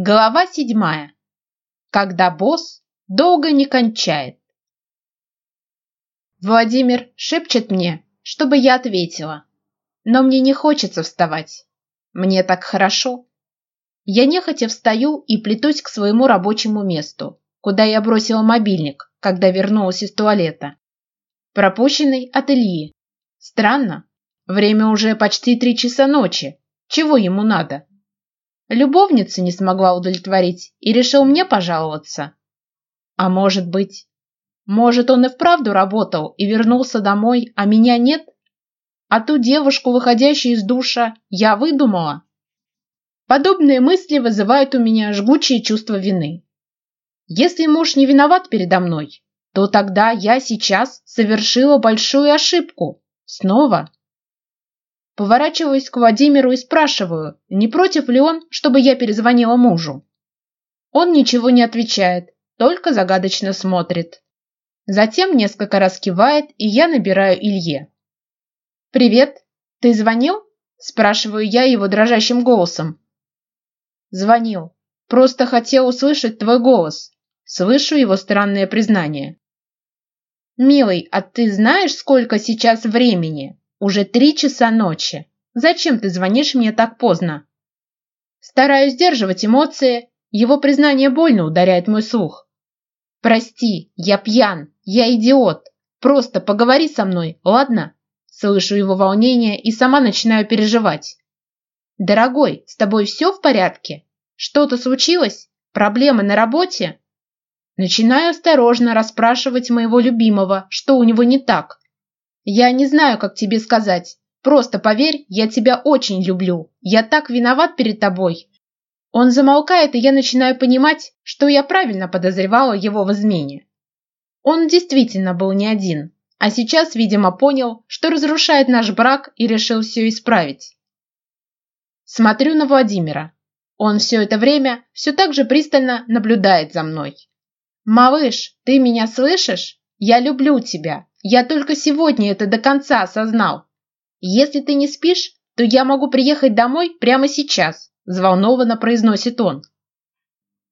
Глава седьмая. Когда босс долго не кончает. Владимир шепчет мне, чтобы я ответила. Но мне не хочется вставать. Мне так хорошо. Я нехотя встаю и плетусь к своему рабочему месту, куда я бросила мобильник, когда вернулась из туалета. Пропущенный от Ильи. Странно. Время уже почти три часа ночи. Чего ему надо? Любовница не смогла удовлетворить и решил мне пожаловаться. А может быть... Может, он и вправду работал и вернулся домой, а меня нет? А ту девушку, выходящую из душа, я выдумала? Подобные мысли вызывают у меня жгучие чувство вины. Если муж не виноват передо мной, то тогда я сейчас совершила большую ошибку. Снова Поворачиваюсь к Владимиру и спрашиваю, не против ли он, чтобы я перезвонила мужу. Он ничего не отвечает, только загадочно смотрит. Затем несколько раз кивает, и я набираю Илье. «Привет, ты звонил?» – спрашиваю я его дрожащим голосом. «Звонил. Просто хотел услышать твой голос. Слышу его странное признание». «Милый, а ты знаешь, сколько сейчас времени?» Уже три часа ночи. Зачем ты звонишь мне так поздно? Стараюсь сдерживать эмоции. Его признание больно ударяет мой слух. Прости, я пьян, я идиот. Просто поговори со мной, ладно? Слышу его волнение и сама начинаю переживать. Дорогой, с тобой все в порядке? Что-то случилось? Проблемы на работе? Начинаю осторожно расспрашивать моего любимого, что у него не так. Я не знаю, как тебе сказать. Просто поверь, я тебя очень люблю. Я так виноват перед тобой. Он замолкает, и я начинаю понимать, что я правильно подозревала его в измене. Он действительно был не один, а сейчас, видимо, понял, что разрушает наш брак и решил все исправить. Смотрю на Владимира. Он все это время все так же пристально наблюдает за мной. «Малыш, ты меня слышишь? Я люблю тебя. Я только сегодня это до конца осознал. Если ты не спишь, то я могу приехать домой прямо сейчас», – взволнованно произносит он.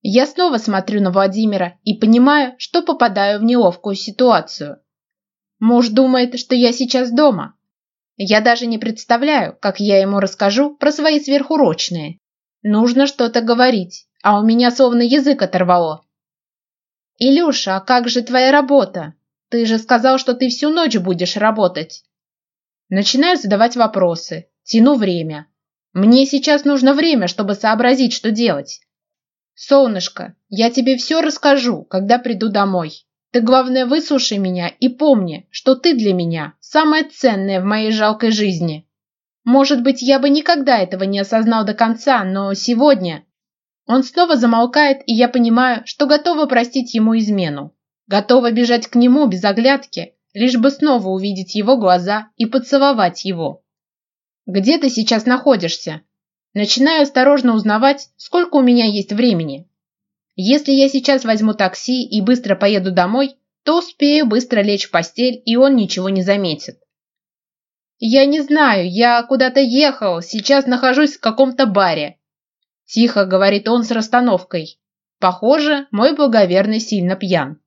Я снова смотрю на Владимира и понимаю, что попадаю в неловкую ситуацию. Муж думает, что я сейчас дома. Я даже не представляю, как я ему расскажу про свои сверхурочные. Нужно что-то говорить, а у меня словно язык оторвало. «Илюша, а как же твоя работа?» Ты же сказал, что ты всю ночь будешь работать. Начинаю задавать вопросы, тяну время. Мне сейчас нужно время, чтобы сообразить, что делать. Солнышко, я тебе все расскажу, когда приду домой. Ты, главное, выслушай меня и помни, что ты для меня самое ценное в моей жалкой жизни. Может быть, я бы никогда этого не осознал до конца, но сегодня... Он снова замолкает, и я понимаю, что готова простить ему измену готова бежать к нему без оглядки, лишь бы снова увидеть его глаза и поцеловать его. «Где ты сейчас находишься?» Начинаю осторожно узнавать, сколько у меня есть времени. Если я сейчас возьму такси и быстро поеду домой, то успею быстро лечь в постель, и он ничего не заметит. «Я не знаю, я куда-то ехал, сейчас нахожусь в каком-то баре», – тихо говорит он с расстановкой. «Похоже, мой благоверный сильно пьян»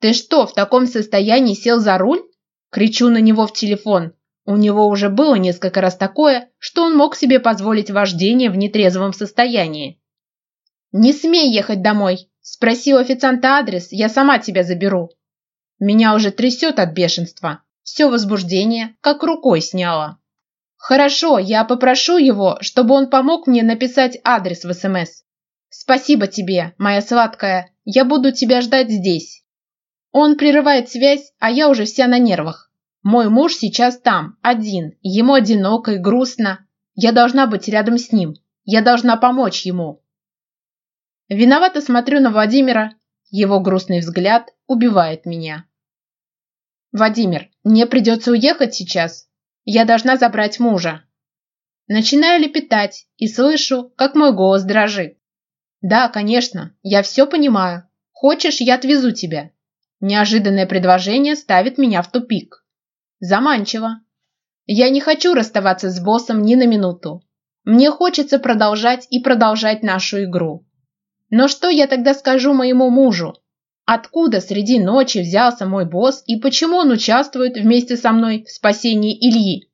ты что в таком состоянии сел за руль? Кричу на него в телефон. У него уже было несколько раз такое что он мог себе позволить вождение в нетрезвом состоянии. Не смей ехать домой. Спроси у официанта адрес я сама тебя заберу меня уже трясет от бешенства. Все возбуждение как рукой сняло. Хорошо я попрошу его чтобы он помог мне написать адрес в смс эм спасибо тебе моя сладкая. Я буду тебя ждать здесь он прерывает связь, а я уже вся на нервах. Мой муж сейчас там, один. Ему одиноко и грустно. Я должна быть рядом с ним. Я должна помочь ему. Виновато смотрю на Владимира. Его грустный взгляд убивает меня. Владимир, мне придется уехать сейчас. Я должна забрать мужа. Начинаю лепетать и слышу, как мой голос дрожит. Да, конечно, я все понимаю. Хочешь, я отвезу тебя. Неожиданное предложение ставит меня в тупик. Заманчиво. Я не хочу расставаться с боссом ни на минуту. Мне хочется продолжать и продолжать нашу игру. Но что я тогда скажу моему мужу? Откуда среди ночи взялся мой босс и почему он участвует вместе со мной в спасении Ильи?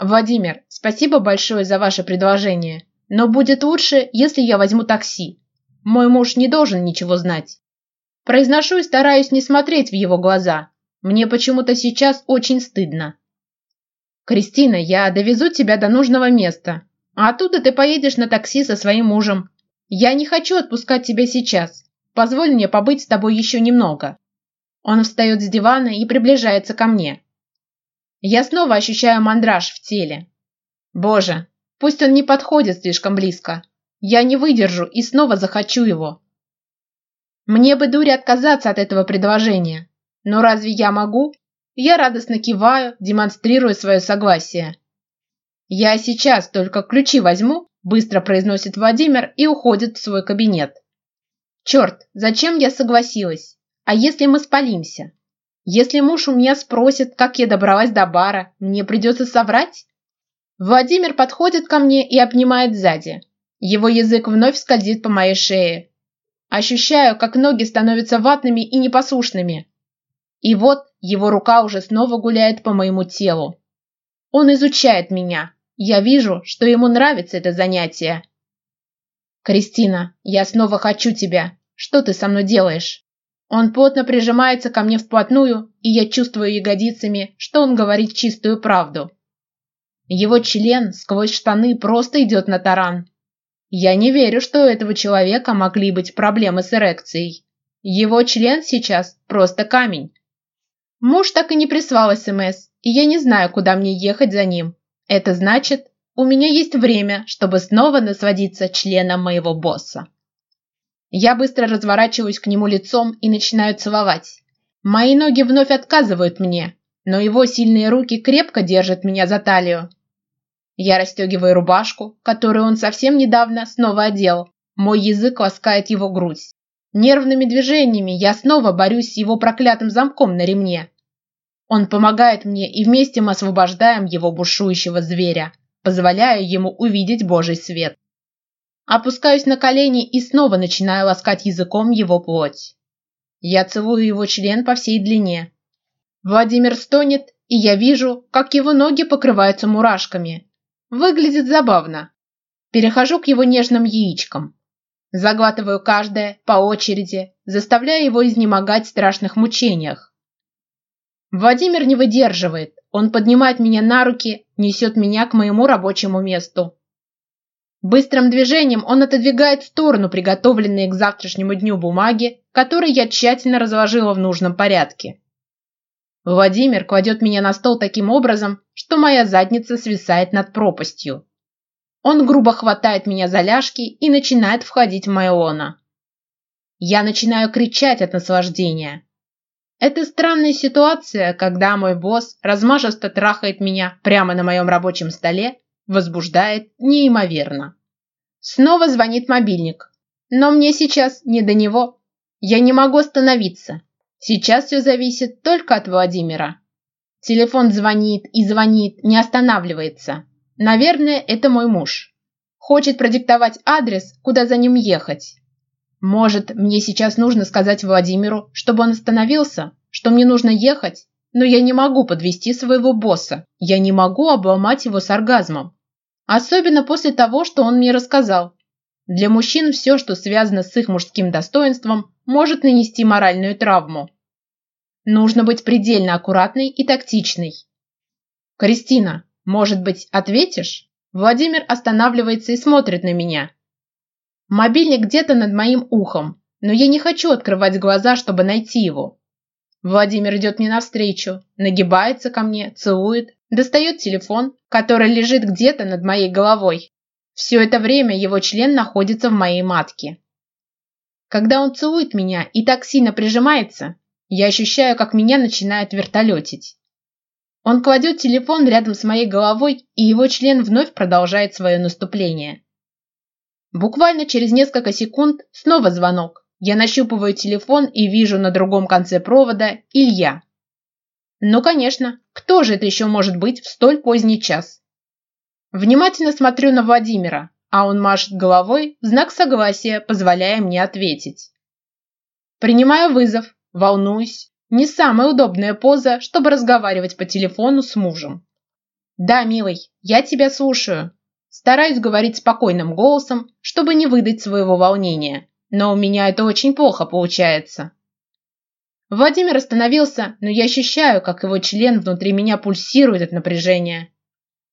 Владимир, спасибо большое за ваше предложение, но будет лучше, если я возьму такси. Мой муж не должен ничего знать. Произношу и стараюсь не смотреть в его глаза. Мне почему-то сейчас очень стыдно. Кристина, я довезу тебя до нужного места. А оттуда ты поедешь на такси со своим мужем. Я не хочу отпускать тебя сейчас. Позволь мне побыть с тобой еще немного. Он встает с дивана и приближается ко мне. Я снова ощущаю мандраж в теле. Боже, пусть он не подходит слишком близко. Я не выдержу и снова захочу его. Мне бы, дури, отказаться от этого предложения. Но разве я могу? Я радостно киваю, демонстрируя свое согласие. «Я сейчас только ключи возьму», – быстро произносит Владимир и уходит в свой кабинет. «Черт, зачем я согласилась? А если мы спалимся? Если муж у меня спросит, как я добралась до бара, мне придется соврать?» Владимир подходит ко мне и обнимает сзади. Его язык вновь скользит по моей шее, Ощущаю, как ноги становятся ватными и непослушными. И вот его рука уже снова гуляет по моему телу. Он изучает меня. Я вижу, что ему нравится это занятие. «Кристина, я снова хочу тебя. Что ты со мной делаешь?» Он плотно прижимается ко мне вплотную, и я чувствую ягодицами, что он говорит чистую правду. Его член сквозь штаны просто идет на таран. Я не верю, что у этого человека могли быть проблемы с эрекцией. Его член сейчас просто камень. Муж так и не прислал СМС, и я не знаю, куда мне ехать за ним. Это значит, у меня есть время, чтобы снова насладиться членом моего босса. Я быстро разворачиваюсь к нему лицом и начинаю целовать. Мои ноги вновь отказывают мне, но его сильные руки крепко держат меня за талию, я расстегиваю рубашку, которую он совсем недавно снова одел. Мой язык ласкает его грудь. Нервными движениями я снова борюсь с его проклятым замком на ремне. Он помогает мне, и вместе мы освобождаем его бушующего зверя, позволяя ему увидеть Божий свет. Опускаюсь на колени и снова начинаю ласкать языком его плоть. Я целую его член по всей длине. Владимир стонет, и я вижу, как его ноги покрываются мурашками, выглядит забавно. Перехожу к его нежным яичкам. Заглатываю каждое по очереди, заставляя его изнемогать в страшных мучениях. Владимир не выдерживает. Он поднимает меня на руки, несет меня к моему рабочему месту. Быстрым движением он отодвигает в сторону приготовленные к завтрашнему дню бумаги, которые я тщательно разложила в нужном порядке. Владимир кладет меня на стол таким образом, что моя задница свисает над пропастью. Он грубо хватает меня за ляжки и начинает входить в мое лоно. Я начинаю кричать от наслаждения. Это странная ситуация, когда мой босс размашисто трахает меня прямо на моем рабочем столе, возбуждает неимоверно. Снова звонит мобильник. Но мне сейчас не до него. Я не могу остановиться. Сейчас все зависит только от Владимира. Телефон звонит и звонит, не останавливается. Наверное, это мой муж. Хочет продиктовать адрес, куда за ним ехать. Может, мне сейчас нужно сказать Владимиру, чтобы он остановился, что мне нужно ехать, но я не могу подвести своего босса. Я не могу обломать его с оргазмом. Особенно после того, что он мне рассказал. Для мужчин все, что связано с их мужским достоинством, может нанести моральную травму. Нужно быть предельно аккуратной и тактичной. «Кристина, может быть, ответишь?» Владимир останавливается и смотрит на меня. Мобильник где-то над моим ухом, но я не хочу открывать глаза, чтобы найти его. Владимир идет мне навстречу, нагибается ко мне, целует, достает телефон, который лежит где-то над моей головой. Все это время его член находится в моей матке. Когда он целует меня и так сильно прижимается, я ощущаю, как меня начинает вертолетить. Он кладет телефон рядом с моей головой, и его член вновь продолжает свое наступление. Буквально через несколько секунд снова звонок. Я нащупываю телефон и вижу на другом конце провода Илья. Ну, конечно, кто же это еще может быть в столь поздний час? Внимательно смотрю на Владимира, а он машет головой в знак согласия, позволяя мне ответить. Принимаю вызов, волнуюсь. Не самая удобная поза, чтобы разговаривать по телефону с мужем. Да, милый, я тебя слушаю. Стараюсь говорить спокойным голосом, чтобы не выдать своего волнения, но у меня это очень плохо получается. Владимир остановился, но я ощущаю, как его член внутри меня пульсирует от напряжения.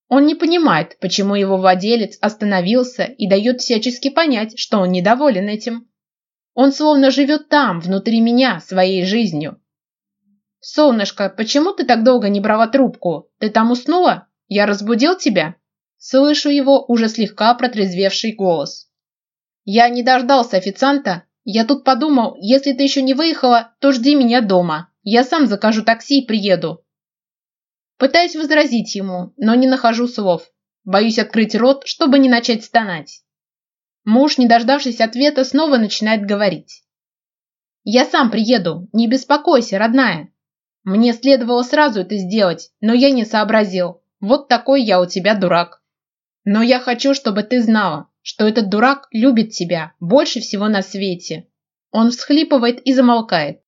Он не понимает, почему его владелец остановился и дает всячески понять, что он недоволен этим. Он словно живет там, внутри меня, своей жизнью. «Солнышко, почему ты так долго не брала трубку? Ты там уснула? Я разбудил тебя?» Слышу его уже слегка протрезвевший голос. «Я не дождался официанта. Я тут подумал, если ты еще не выехала, то жди меня дома. Я сам закажу такси и приеду. Пытаюсь возразить ему, но не нахожу слов. Боюсь открыть рот, чтобы не начать стонать. Муж, не дождавшись ответа, снова начинает говорить. «Я сам приеду, не беспокойся, родная. Мне следовало сразу это сделать, но я не сообразил. Вот такой я у тебя дурак. Но я хочу, чтобы ты знала, что этот дурак любит тебя больше всего на свете». Он всхлипывает и замолкает.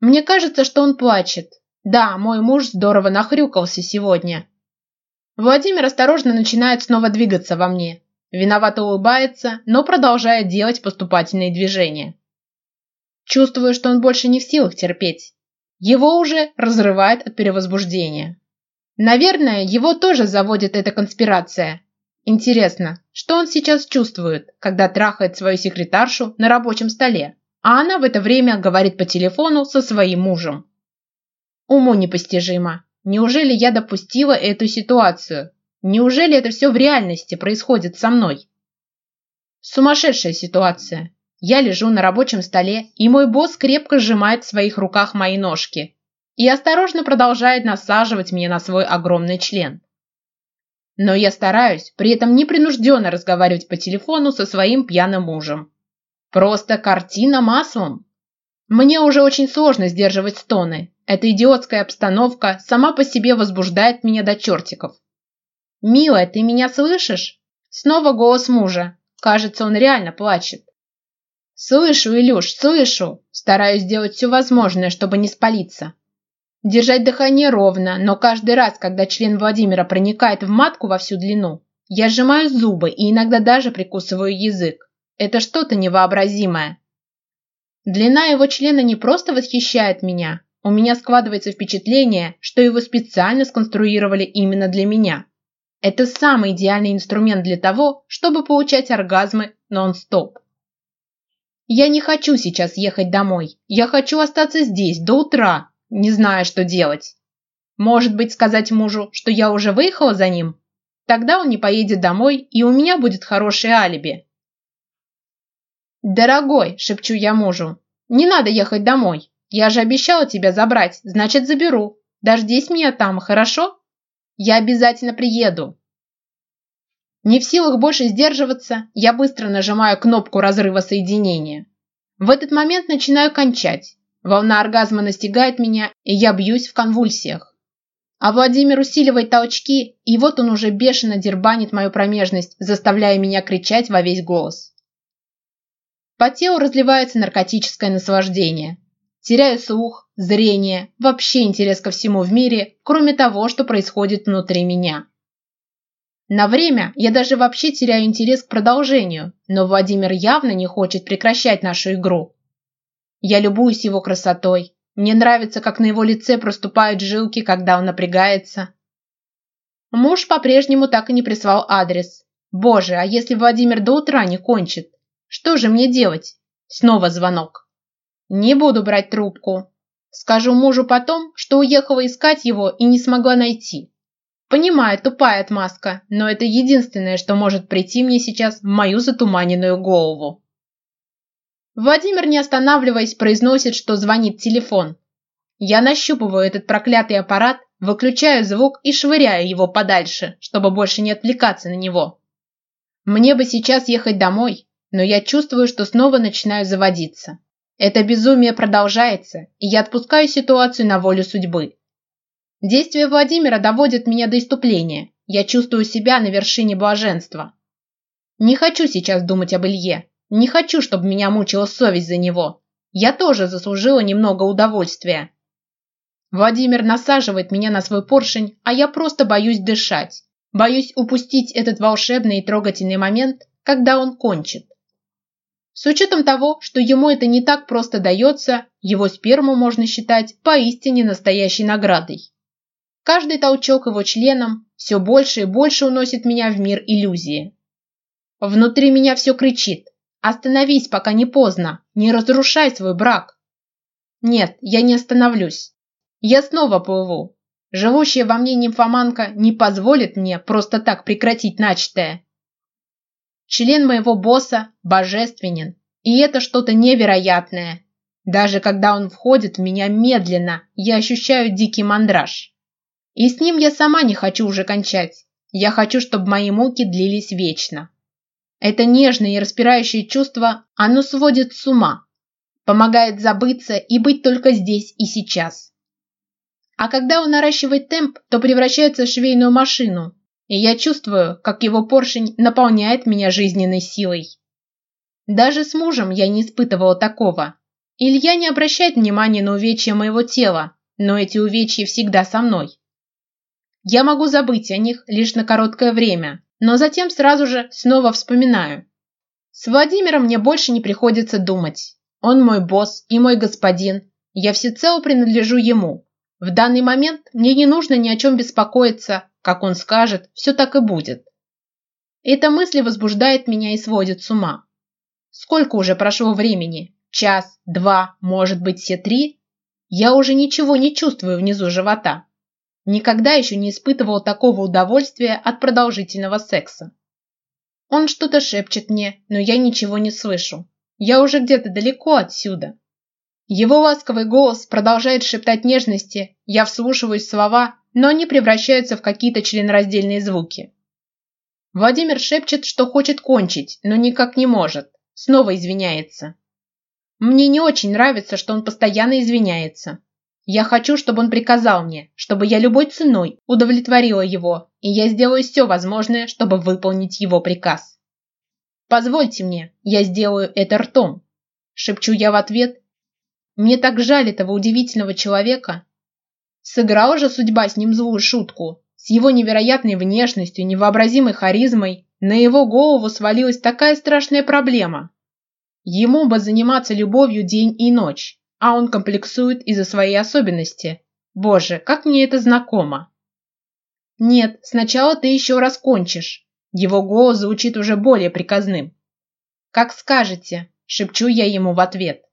Мне кажется, что он плачет, да, мой муж здорово нахрюкался сегодня. Владимир осторожно начинает снова двигаться во мне. Виновато улыбается, но продолжает делать поступательные движения. Чувствую, что он больше не в силах терпеть. Его уже разрывает от перевозбуждения. Наверное, его тоже заводит эта конспирация. Интересно, что он сейчас чувствует, когда трахает свою секретаршу на рабочем столе, а она в это время говорит по телефону со своим мужем. Уму непостижимо. Неужели я допустила эту ситуацию? Неужели это все в реальности происходит со мной? Сумасшедшая ситуация. Я лежу на рабочем столе, и мой босс крепко сжимает в своих руках мои ножки и осторожно продолжает насаживать меня на свой огромный член. Но я стараюсь при этом непринужденно разговаривать по телефону со своим пьяным мужем. Просто картина маслом. Мне уже очень сложно сдерживать стоны, эта идиотская обстановка сама по себе возбуждает меня до чертиков. «Милая, ты меня слышишь?» Снова голос мужа. Кажется, он реально плачет. «Слышу, Илюш, слышу!» Стараюсь сделать все возможное, чтобы не спалиться. Держать дыхание ровно, но каждый раз, когда член Владимира проникает в матку во всю длину, я сжимаю зубы и иногда даже прикусываю язык. Это что-то невообразимое. Длина его члена не просто восхищает меня, у меня складывается впечатление, что его специально сконструировали именно для меня. Это самый идеальный инструмент для того, чтобы получать оргазмы нон-стоп. Я не хочу сейчас ехать домой. Я хочу остаться здесь до утра, не зная, что делать. Может быть, сказать мужу, что я уже выехала за ним? Тогда он не поедет домой, и у меня будет хорошее алиби. «Дорогой», – шепчу я мужу, – «не надо ехать домой. Я же обещала тебя забрать, значит, заберу. Дождись меня там, хорошо? Я обязательно приеду. Не в силах больше сдерживаться, я быстро нажимаю кнопку разрыва соединения. В этот момент начинаю кончать. Волна оргазма настигает меня, и я бьюсь в конвульсиях. А Владимир усиливает толчки, и вот он уже бешено дербанит мою промежность, заставляя меня кричать во весь голос. По телу разливается наркотическое наслаждение теряя слух, зрение, вообще интерес ко всему в мире, кроме того, что происходит внутри меня. На время я даже вообще теряю интерес к продолжению, но Владимир явно не хочет прекращать нашу игру. Я любуюсь его красотой. Мне нравится, как на его лице проступают жилки, когда он напрягается. Муж по-прежнему так и не прислал адрес. Боже, а если Владимир до утра не кончит? Что же мне делать? Снова звонок. Не буду брать трубку. Скажу мужу потом, что уехала искать его и не смогла найти. Понимаю, тупая отмазка, но это единственное, что может прийти мне сейчас в мою затуманенную голову. Владимир, не останавливаясь, произносит, что звонит телефон. Я нащупываю этот проклятый аппарат, выключаю звук и швыряю его подальше, чтобы больше не отвлекаться на него. Мне бы сейчас ехать домой, но я чувствую, что снова начинаю заводиться. Это безумие продолжается, и я отпускаю ситуацию на волю судьбы. Действия Владимира доводят меня до иступления. Я чувствую себя на вершине блаженства. Не хочу сейчас думать об Илье. Не хочу, чтобы меня мучила совесть за него. Я тоже заслужила немного удовольствия. Владимир насаживает меня на свой поршень, а я просто боюсь дышать. Боюсь упустить этот волшебный и трогательный момент, когда он кончит. С учетом того, что ему это не так просто дается, его сперму можно считать поистине настоящей наградой. Каждый толчок его членом все больше и больше уносит меня в мир иллюзии. Внутри меня все кричит «Остановись, пока не поздно! Не разрушай свой брак!» Нет, я не остановлюсь. Я снова плыву. Живущая во мне нимфоманка не позволит мне просто так прекратить начатое. Член моего босса божественен, и это что-то невероятное. Даже когда он входит в меня медленно, я ощущаю дикий мандраж. И с ним я сама не хочу уже кончать. Я хочу, чтобы мои муки длились вечно. Это нежное и распирающее чувство, оно сводит с ума, помогает забыться и быть только здесь и сейчас. А когда он наращивает темп, то превращается в швейную машину, и я чувствую, как его поршень наполняет меня жизненной силой. Даже с мужем я не испытывала такого. Илья не обращает внимания на увечья моего тела, но эти увечья всегда со мной. Я могу забыть о них лишь на короткое время, но затем сразу же снова вспоминаю. С Владимиром мне больше не приходится думать. Он мой босс и мой господин. Я всецело принадлежу ему. В данный момент мне не нужно ни о чем беспокоиться, как он скажет, все так и будет. Эта мысль возбуждает меня и сводит с ума. Сколько уже прошло времени? Час, два, может быть, все три? Я уже ничего не чувствую внизу живота. Никогда еще не испытывал такого удовольствия от продолжительного секса. Он что-то шепчет мне, но я ничего не слышу. Я уже где-то далеко отсюда. Его ласковый голос продолжает шептать нежности, я вслушиваюсь в слова но они превращаются в какие-то членораздельные звуки. Владимир шепчет, что хочет кончить, но никак не может. Снова извиняется. Мне не очень нравится, что он постоянно извиняется. Я хочу, чтобы он приказал мне, чтобы я любой ценой удовлетворила его, и я сделаю все возможное, чтобы выполнить его приказ. «Позвольте мне, я сделаю это ртом», – шепчу я в ответ. Мне так жаль этого удивительного человека, сыграла же судьба с ним злую шутку. С его невероятной внешностью, невообразимой харизмой, на его голову свалилась такая страшная проблема. Ему бы заниматься любовью день и ночь, а он комплексует из-за своей особенности. Боже, как мне это знакомо. Нет, сначала ты еще раз кончишь. Его голос звучит уже более приказным. Как скажете, шепчу я ему в ответ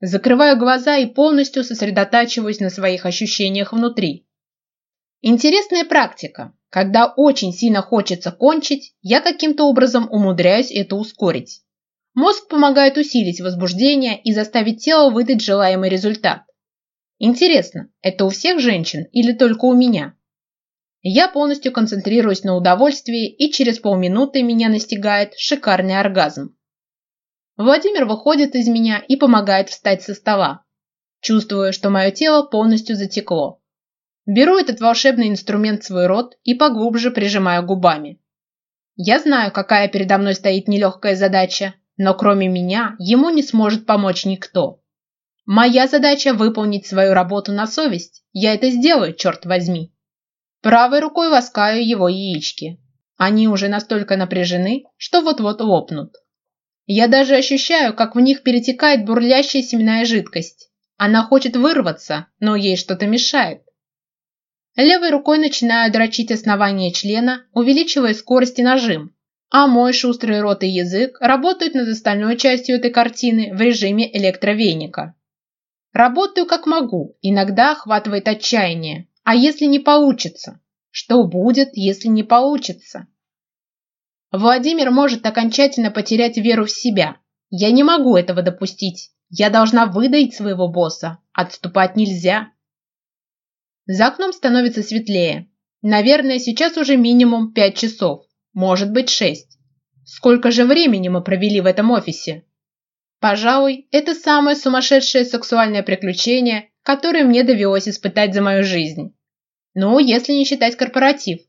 закрываю глаза и полностью сосредотачиваюсь на своих ощущениях внутри. Интересная практика. Когда очень сильно хочется кончить, я каким-то образом умудряюсь это ускорить. Мозг помогает усилить возбуждение и заставить тело выдать желаемый результат. Интересно, это у всех женщин или только у меня? Я полностью концентрируюсь на удовольствии, и через полминуты меня настигает шикарный оргазм. Владимир выходит из меня и помогает встать со стола. Чувствую, что мое тело полностью затекло. Беру этот волшебный инструмент в свой рот и поглубже прижимаю губами. Я знаю, какая передо мной стоит нелегкая задача, но кроме меня ему не сможет помочь никто. Моя задача – выполнить свою работу на совесть. Я это сделаю, черт возьми. Правой рукой ласкаю его яички. Они уже настолько напряжены, что вот-вот лопнут. Я даже ощущаю, как в них перетекает бурлящая семенная жидкость. Она хочет вырваться, но ей что-то мешает. Левой рукой начинаю дрочить основание члена, увеличивая скорость и нажим. А мой шустрый рот и язык работают над остальной частью этой картины в режиме электровеника. Работаю как могу, иногда охватывает отчаяние. А если не получится? Что будет, если не получится? Владимир может окончательно потерять веру в себя. Я не могу этого допустить. Я должна выдать своего босса. Отступать нельзя. За окном становится светлее. Наверное, сейчас уже минимум 5 часов. Может быть, 6. Сколько же времени мы провели в этом офисе? Пожалуй, это самое сумасшедшее сексуальное приключение, которое мне довелось испытать за мою жизнь. Ну, если не считать корпоратив.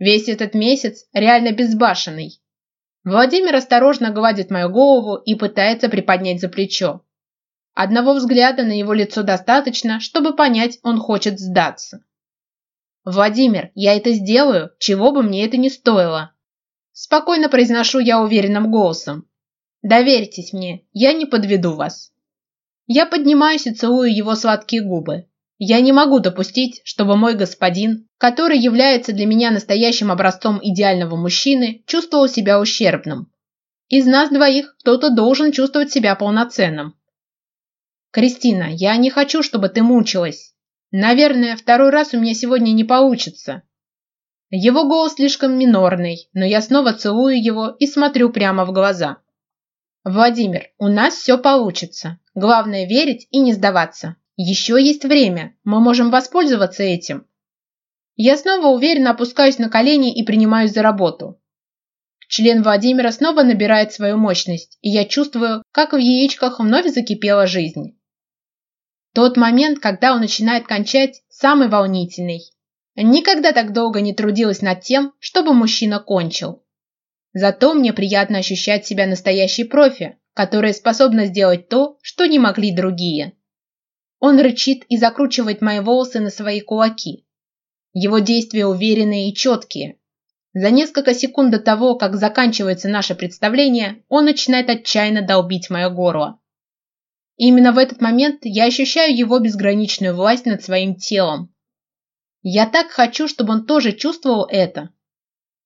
Весь этот месяц реально безбашенный. Владимир осторожно гладит мою голову и пытается приподнять за плечо. Одного взгляда на его лицо достаточно, чтобы понять, он хочет сдаться. «Владимир, я это сделаю, чего бы мне это ни стоило!» Спокойно произношу я уверенным голосом. «Доверьтесь мне, я не подведу вас». Я поднимаюсь и целую его сладкие губы. Я не могу допустить, чтобы мой господин, который является для меня настоящим образцом идеального мужчины, чувствовал себя ущербным. Из нас двоих кто-то должен чувствовать себя полноценным. Кристина, я не хочу, чтобы ты мучилась. Наверное, второй раз у меня сегодня не получится. Его голос слишком минорный, но я снова целую его и смотрю прямо в глаза. Владимир, у нас все получится. Главное верить и не сдаваться. Еще есть время, мы можем воспользоваться этим. Я снова уверенно опускаюсь на колени и принимаюсь за работу. Член Владимира снова набирает свою мощность, и я чувствую, как в яичках вновь закипела жизнь. Тот момент, когда он начинает кончать, самый волнительный. Никогда так долго не трудилась над тем, чтобы мужчина кончил. Зато мне приятно ощущать себя настоящей профи, которая способна сделать то, что не могли другие. Он рычит и закручивает мои волосы на свои кулаки. Его действия уверенные и четкие. За несколько секунд до того, как заканчивается наше представление, он начинает отчаянно долбить мое горло. И именно в этот момент я ощущаю его безграничную власть над своим телом. Я так хочу, чтобы он тоже чувствовал это.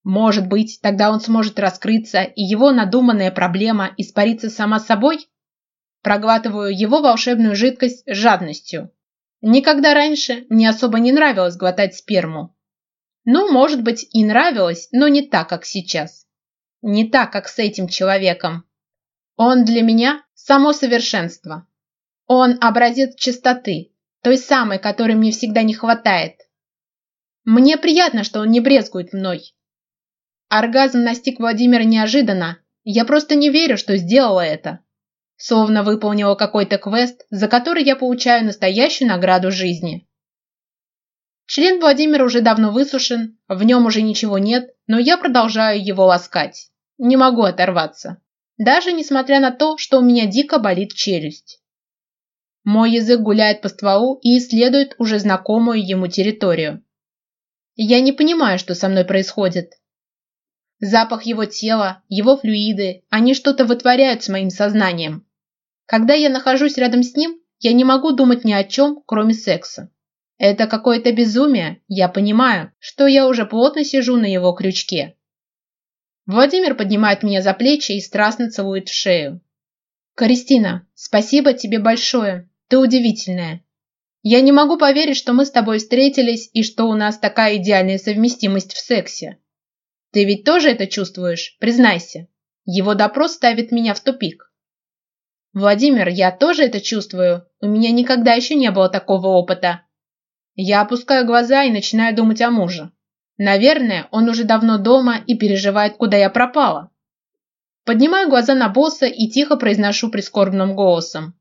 Может быть, тогда он сможет раскрыться, и его надуманная проблема испарится сама собой? проглатываю его волшебную жидкость жадностью. Никогда раньше мне особо не нравилось глотать сперму. Ну, может быть, и нравилось, но не так, как сейчас. Не так, как с этим человеком. Он для меня само совершенство. Он образец чистоты, той самой, которой мне всегда не хватает. Мне приятно, что он не брезгует мной. Оргазм настиг Владимира неожиданно. Я просто не верю, что сделала это словно выполнила какой-то квест, за который я получаю настоящую награду жизни. Член Владимира уже давно высушен, в нем уже ничего нет, но я продолжаю его ласкать. Не могу оторваться. Даже несмотря на то, что у меня дико болит челюсть. Мой язык гуляет по стволу и исследует уже знакомую ему территорию. Я не понимаю, что со мной происходит, Запах его тела, его флюиды, они что-то вытворяют с моим сознанием. Когда я нахожусь рядом с ним, я не могу думать ни о чем, кроме секса. Это какое-то безумие, я понимаю, что я уже плотно сижу на его крючке. Владимир поднимает меня за плечи и страстно целует в шею. «Кристина, спасибо тебе большое, ты удивительная. Я не могу поверить, что мы с тобой встретились и что у нас такая идеальная совместимость в сексе. Ты ведь тоже это чувствуешь, признайся. Его допрос ставит меня в тупик. Владимир, я тоже это чувствую. У меня никогда еще не было такого опыта. Я опускаю глаза и начинаю думать о муже. Наверное, он уже давно дома и переживает, куда я пропала. Поднимаю глаза на босса и тихо произношу прискорбным голосом.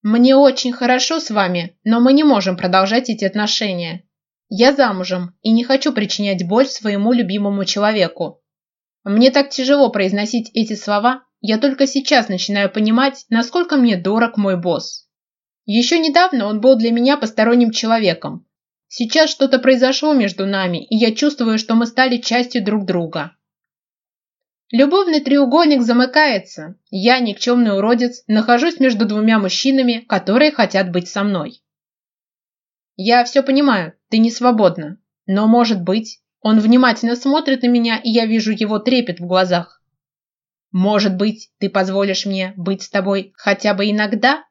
Мне очень хорошо с вами, но мы не можем продолжать эти отношения. Я замужем и не хочу причинять боль своему любимому человеку. Мне так тяжело произносить эти слова, я только сейчас начинаю понимать, насколько мне дорог мой босс. Еще недавно он был для меня посторонним человеком. Сейчас что-то произошло между нами, и я чувствую, что мы стали частью друг друга. Любовный треугольник замыкается. Я, никчемный уродец, нахожусь между двумя мужчинами, которые хотят быть со мной. Я все понимаю, ты не свободна. Но, может быть, он внимательно смотрит на меня, и я вижу его трепет в глазах. Может быть, ты позволишь мне быть с тобой хотя бы иногда?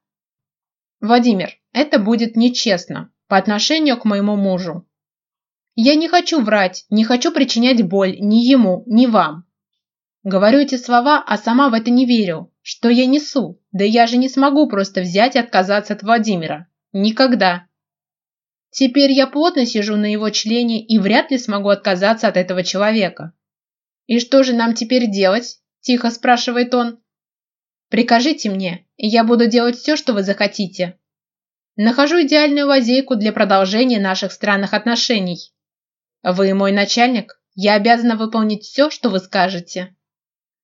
Владимир, это будет нечестно по отношению к моему мужу. Я не хочу врать, не хочу причинять боль ни ему, ни вам. Говорю эти слова, а сама в это не верю. Что я несу? Да я же не смогу просто взять и отказаться от Владимира. Никогда. Теперь я плотно сижу на его члене и вряд ли смогу отказаться от этого человека. «И что же нам теперь делать?» – тихо спрашивает он. «Прикажите мне, и я буду делать все, что вы захотите». Нахожу идеальную лазейку для продолжения наших странных отношений. Вы мой начальник, я обязана выполнить все, что вы скажете.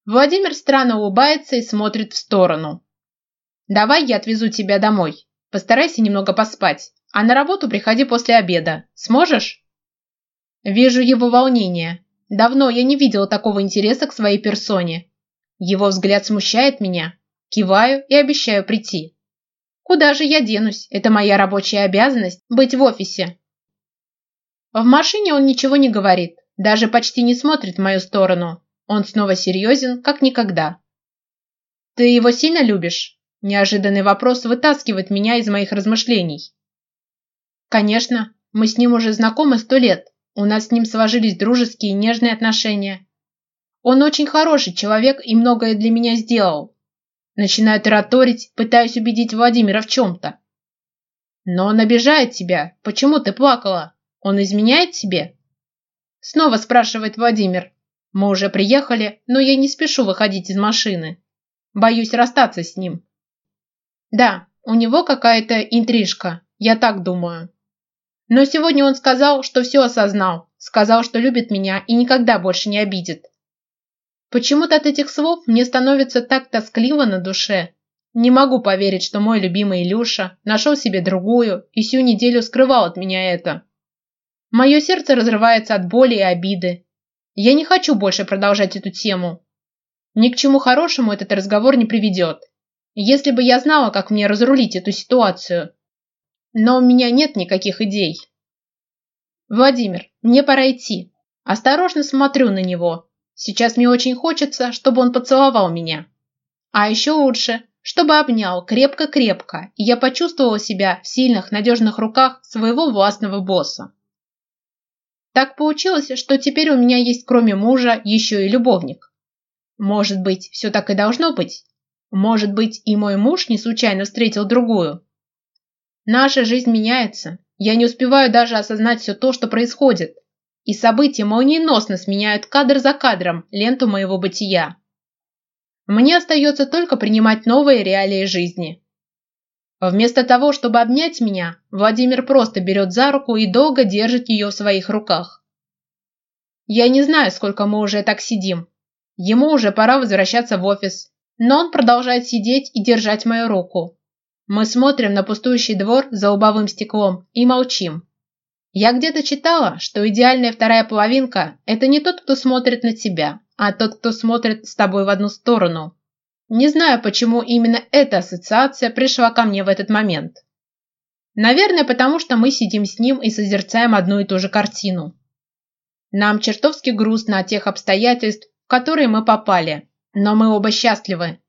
Владимир странно улыбается и смотрит в сторону. Давай я отвезу тебя домой. Постарайся немного поспать а на работу приходи после обеда. Сможешь?» Вижу его волнение. Давно я не видела такого интереса к своей персоне. Его взгляд смущает меня. Киваю и обещаю прийти. Куда же я денусь? Это моя рабочая обязанность – быть в офисе. В машине он ничего не говорит, даже почти не смотрит в мою сторону. Он снова серьезен, как никогда. «Ты его сильно любишь?» Неожиданный вопрос вытаскивает меня из моих размышлений. Конечно, мы с ним уже знакомы сто лет. У нас с ним сложились дружеские и нежные отношения. Он очень хороший человек и многое для меня сделал. Начинаю тараторить, пытаюсь убедить Владимира в чем-то. Но он обижает тебя. Почему ты плакала? Он изменяет тебе? Снова спрашивает Владимир. Мы уже приехали, но я не спешу выходить из машины. Боюсь расстаться с ним. Да, у него какая-то интрижка, я так думаю но сегодня он сказал что все осознал. Сказал что любит меня и никогда больше не обидит. Почему-то от этих слов мне становится так тоскливо на душе. Не могу поверить что мой любимый илюша нашел себе другую и всю неделю скрывал от меня это. Мое сердце разрывается от боли и обиды. Я не хочу больше продолжать эту тему. Ни к чему хорошему этот разговор не приведет если бы я знала как мне разрулить эту ситуацию но у меня нет никаких идей. Владимир, мне пора идти. Осторожно смотрю на него. Сейчас мне очень хочется, чтобы он поцеловал меня. А еще лучше, чтобы обнял крепко-крепко, и я почувствовала себя в сильных, надежных руках своего властного босса. Так получилось, что теперь у меня есть кроме мужа еще и любовник. Может быть, все так и должно быть? Может быть, и мой муж не случайно встретил другую, Наша жизнь меняется. Я не успеваю даже осознать все то, что происходит. И события молниеносно сменяют кадр за кадром ленту моего бытия. Мне остается только принимать новые реалии жизни. Вместо того, чтобы обнять меня, Владимир просто берет за руку и долго держит ее в своих руках. Я не знаю, сколько мы уже так сидим. Ему уже пора возвращаться в офис, но он продолжает сидеть и держать мою руку, мы смотрим на пустующий двор за убавым стеклом и молчим. Я где-то читала, что идеальная вторая половинка – это не тот, кто смотрит на тебя, а тот, кто смотрит с тобой в одну сторону. Не знаю, почему именно эта ассоциация пришла ко мне в этот момент. Наверное, потому что мы сидим с ним и созерцаем одну и ту же картину. Нам чертовски грустно от тех обстоятельств, в которые мы попали, но мы оба счастливы.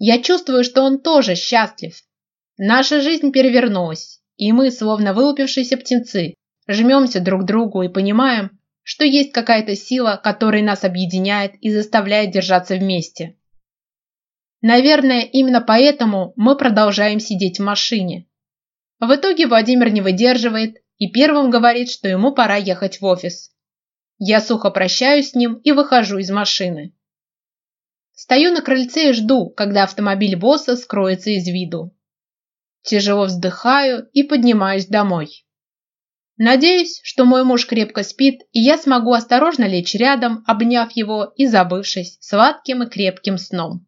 Я чувствую, что он тоже счастлив, Наша жизнь перевернулась, и мы, словно вылупившиеся птенцы, жмемся друг к другу и понимаем, что есть какая-то сила, которая нас объединяет и заставляет держаться вместе. Наверное, именно поэтому мы продолжаем сидеть в машине. В итоге Владимир не выдерживает и первым говорит, что ему пора ехать в офис. Я сухо прощаюсь с ним и выхожу из машины. Стою на крыльце и жду, когда автомобиль босса скроется из виду. Тяжело вздыхаю и поднимаюсь домой. Надеюсь, что мой муж крепко спит, и я смогу осторожно лечь рядом, обняв его и забывшись сладким и крепким сном.